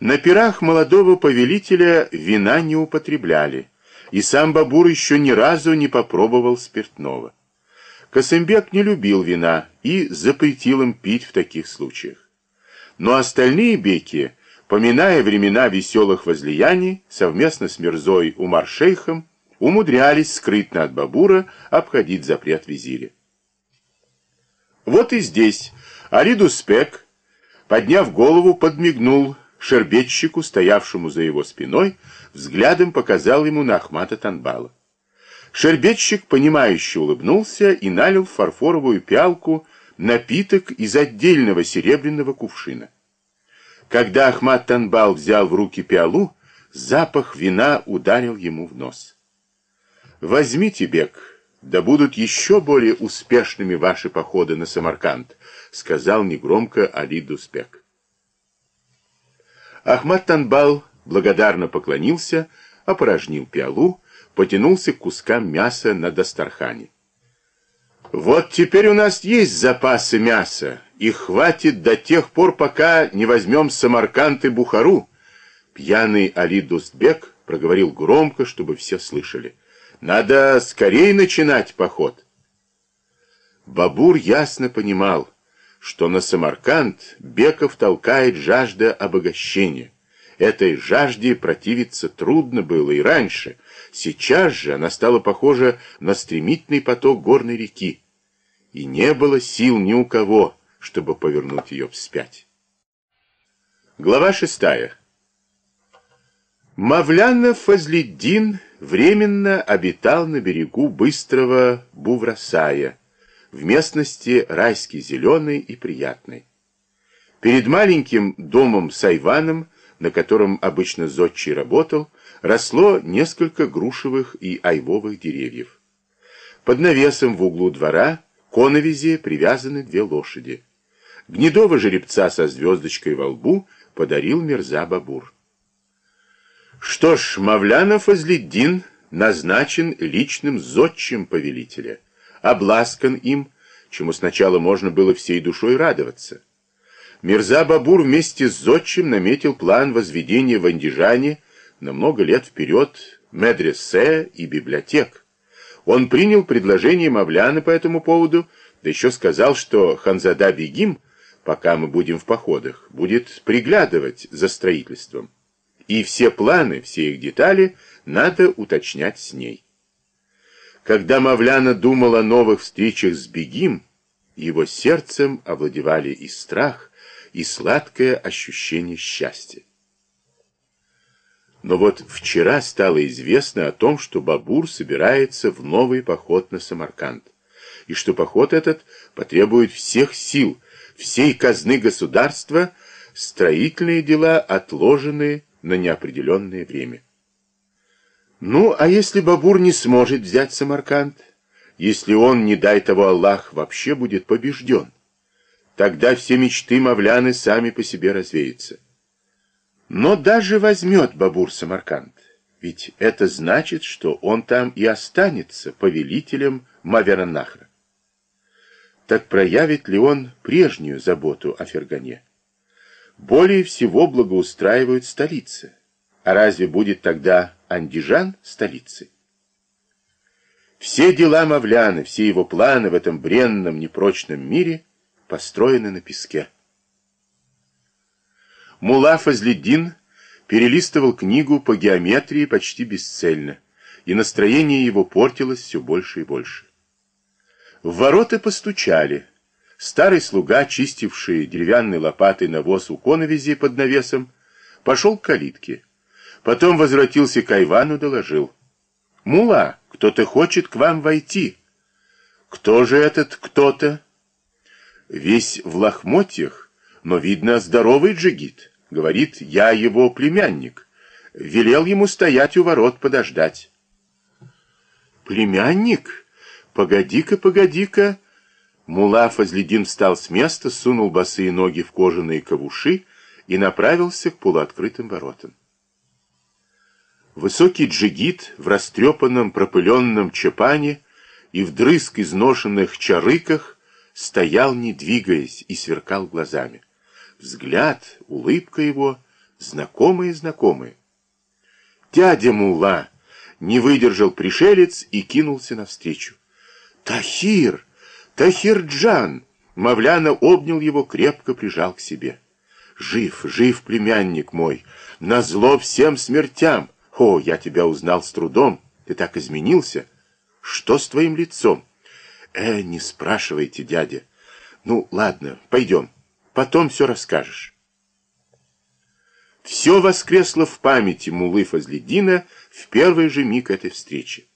На пирах молодого повелителя вина не употребляли, и сам Бабур еще ни разу не попробовал спиртного. Косымбек не любил вина и запретил им пить в таких случаях. Но остальные беки, поминая времена веселых возлияний, совместно с Мирзой Умар-шейхом, умудрялись скрытно от Бабура обходить запрет визиря. Вот и здесь Аридуспек, подняв голову, подмигнул шербетчику, стоявшему за его спиной, взглядом показал ему на Ахмата Танбала. Шербетчик, понимающе улыбнулся и налил в фарфоровую пиалку напиток из отдельного серебряного кувшина. Когда Ахмат Танбал взял в руки пиалу, запах вина ударил ему в нос. «Возьмите, Бек, да будут еще более успешными ваши походы на Самарканд», сказал негромко Али Дуспек. Ахмат Танбал благодарно поклонился, опорожнил пиалу, потянулся к кускам мяса на Дастархане. «Вот теперь у нас есть запасы мяса, и хватит до тех пор, пока не возьмем Самарканд и Бухару». Пьяный Али Дустбек проговорил громко, чтобы все слышали. «Надо скорее начинать поход». Бабур ясно понимал, что на Самарканд Беков толкает жажда обогащения. Этой жажде противиться трудно было и раньше. Сейчас же она стала похожа на стремительный поток горной реки. И не было сил ни у кого, чтобы повернуть ее вспять. Глава шестая. Мавляна Фазлиддин временно обитал на берегу быстрого Буврасая, в местности райски зеленой и приятной. Перед маленьким домом с айваном, на котором обычно зодчий работал, росло несколько грушевых и айвовых деревьев. Под навесом в углу двора к оновизе привязаны две лошади. Гнедого жеребца со звездочкой во лбу подарил Мирза Бабур. Что ж, Мавлянов Азлиддин назначен личным зодчим повелителя обласкан им, чему сначала можно было всей душой радоваться. Мирза Бабур вместе с Зодчим наметил план возведения в Андижане на много лет вперед медресе и библиотек. Он принял предложение Мавляна по этому поводу, да еще сказал, что Ханзада Бегим, пока мы будем в походах, будет приглядывать за строительством. И все планы, все их детали надо уточнять с ней. Когда Мавляна думал о новых встречах с Бегим, его сердцем овладевали и страх, и сладкое ощущение счастья. Но вот вчера стало известно о том, что Бабур собирается в новый поход на Самарканд, и что поход этот потребует всех сил, всей казны государства, строительные дела отложены на неопределенное время. Ну, а если Бабур не сможет взять Самарканд? Если он, не дай того Аллах, вообще будет побежден? Тогда все мечты Мавляны сами по себе развеются. Но даже возьмет Бабур Самарканд, ведь это значит, что он там и останется повелителем Маверанахра. Так проявит ли он прежнюю заботу о Фергане? Более всего благоустраивают столицы. А разве будет тогда Андижан столицей? Все дела Мавляны, все его планы в этом бренном, непрочном мире построены на песке. Мула Фазлиддин перелистывал книгу по геометрии почти бесцельно, и настроение его портилось все больше и больше. В ворота постучали. Старый слуга, чистивший деревянной лопатой навоз у коновизи под навесом, пошел к калитке. Потом возвратился к Айвану, доложил. «Мула, кто-то хочет к вам войти». «Кто же этот кто-то?» «Весь в лохмотьях, но, видно, здоровый джигит. Говорит, я его племянник. Велел ему стоять у ворот подождать». «Племянник? Погоди-ка, погоди-ка!» Мула Фазледин встал с места, сунул босые ноги в кожаные кавуши и направился к полуоткрытым воротам. Высокий джигит в растрепанном пропыленном чапане и вдрызг изношенных чарыках стоял, не двигаясь, и сверкал глазами. Взгляд, улыбка его знакомые-знакомые. Дядя Мула не выдержал пришелец и кинулся навстречу. «Тахир! Тахир-джан!» Мавляна обнял его, крепко прижал к себе. «Жив, жив, племянник мой! Назло всем смертям! О, я тебя узнал с трудом! Ты так изменился! Что с твоим лицом?» «Э, не спрашивайте, дядя. Ну, ладно, пойдем. Потом все расскажешь». Все воскресло в памяти Мулы Фазледина в первый же миг этой встречи.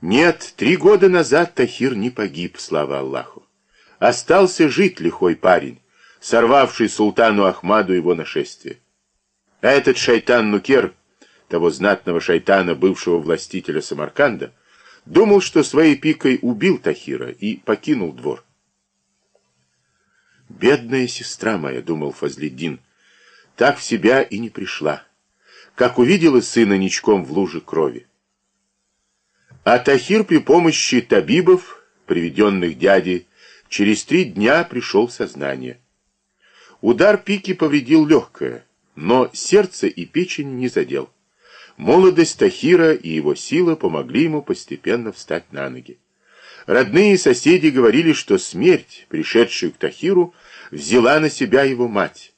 Нет, три года назад Тахир не погиб, слава Аллаху. Остался жить лихой парень, сорвавший султану Ахмаду его нашествие. А этот шайтан Нукер, того знатного шайтана, бывшего властителя Самарканда, думал, что своей пикой убил Тахира и покинул двор. «Бедная сестра моя», — думал Фазледдин, — «так в себя и не пришла, как увидела сына ничком в луже крови». А Тахир при помощи табибов, приведенных дядей, через три дня пришел в сознание. Удар пики повредил легкое, но сердце и печень не задел. Молодость Тахира и его сила помогли ему постепенно встать на ноги. Родные и соседи говорили, что смерть, пришедшую к Тахиру, взяла на себя его мать.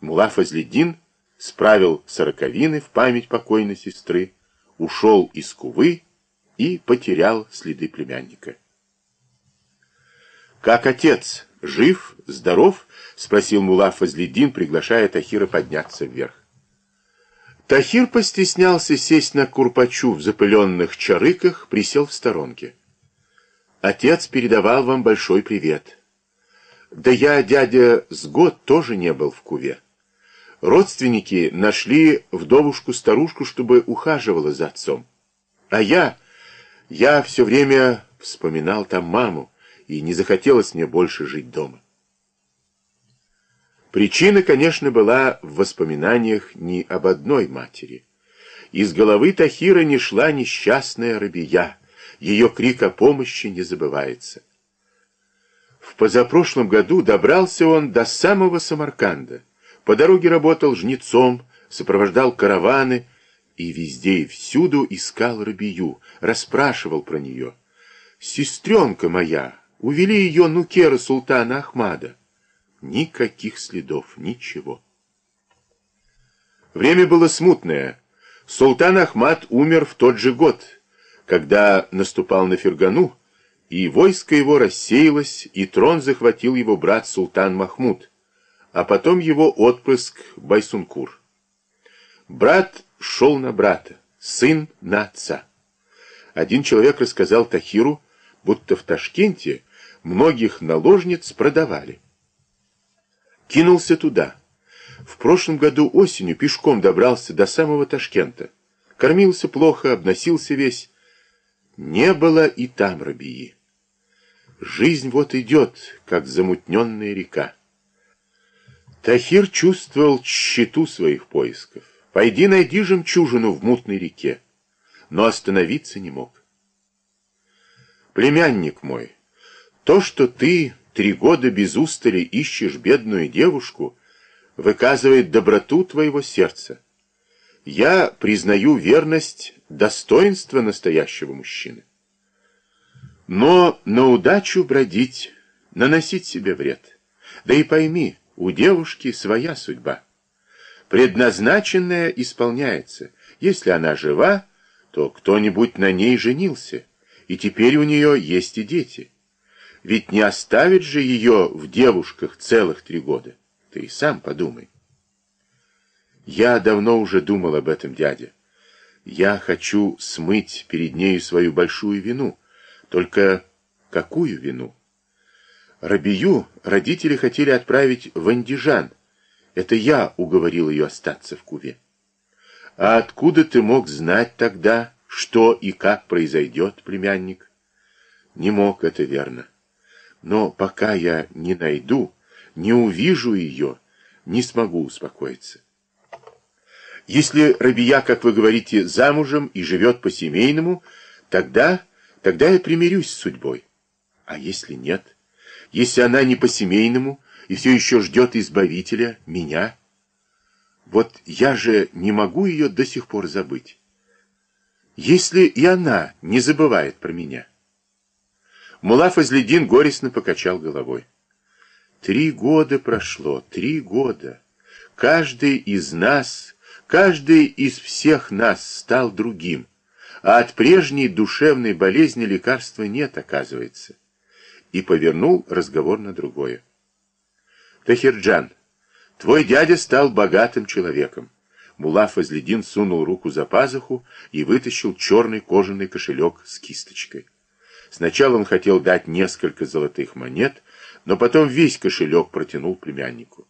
Мула Фазледдин справил сороковины в память покойной сестры, ушел из Кувы и потерял следы племянника. «Как отец? Жив? Здоров?» — спросил Мула Фазледдин, приглашая Тахира подняться вверх. Тахир постеснялся сесть на курпачу в запыленных чарыках, присел в сторонке. «Отец передавал вам большой привет. Да я, дядя, с год тоже не был в Куве. Родственники нашли вдовушку-старушку, чтобы ухаживала за отцом. А я, я все время вспоминал там маму, и не захотелось мне больше жить дома. Причина, конечно, была в воспоминаниях не об одной матери. Из головы Тахира не шла несчастная рабия, ее крик о помощи не забывается. В позапрошлом году добрался он до самого Самарканда. По дороге работал жнецом, сопровождал караваны и везде и всюду искал рабию, расспрашивал про нее. «Сестренка моя, увели ее нукера султана Ахмада». Никаких следов, ничего. Время было смутное. Султан Ахмад умер в тот же год, когда наступал на Фергану, и войско его рассеялось, и трон захватил его брат Султан Махмуд, а потом его отпрыск Байсункур. Брат шел на брата, сын на отца. Один человек рассказал Тахиру, будто в Ташкенте многих наложниц продавали. Кинулся туда. В прошлом году осенью пешком добрался до самого Ташкента. Кормился плохо, обносился весь. Не было и там рабии. Жизнь вот идет, как замутненная река. Тахир чувствовал тщету своих поисков. Пойди найди жемчужину в мутной реке. Но остановиться не мог. Племянник мой, то, что ты три года без устали ищешь бедную девушку, выказывает доброту твоего сердца. Я признаю верность, достоинства настоящего мужчины. Но на удачу бродить, наносить себе вред. Да и пойми, у девушки своя судьба. Предназначенная исполняется. Если она жива, то кто-нибудь на ней женился, и теперь у нее есть и дети. Ведь не оставит же ее в девушках целых три года. Ты и сам подумай. Я давно уже думал об этом, дядя. Я хочу смыть перед нею свою большую вину. Только какую вину? Рабию родители хотели отправить в Андижан. Это я уговорил ее остаться в Куве. А откуда ты мог знать тогда, что и как произойдет, племянник? Не мог, это верно. Но пока я не найду, не увижу ее, не смогу успокоиться. Если Рабия, как вы говорите, замужем и живет по-семейному, тогда, тогда я примирюсь с судьбой. А если нет? Если она не по-семейному и все еще ждет избавителя, меня? Вот я же не могу ее до сих пор забыть. Если и она не забывает про меня. Мула Фазледин горестно покачал головой. Три года прошло, три года. Каждый из нас, каждый из всех нас стал другим. А от прежней душевной болезни лекарства нет, оказывается. И повернул разговор на другое. Тахирджан, твой дядя стал богатым человеком. Мула Фазледин сунул руку за пазуху и вытащил черный кожаный кошелек с кисточкой. Сначала он хотел дать несколько золотых монет, но потом весь кошелек протянул племяннику.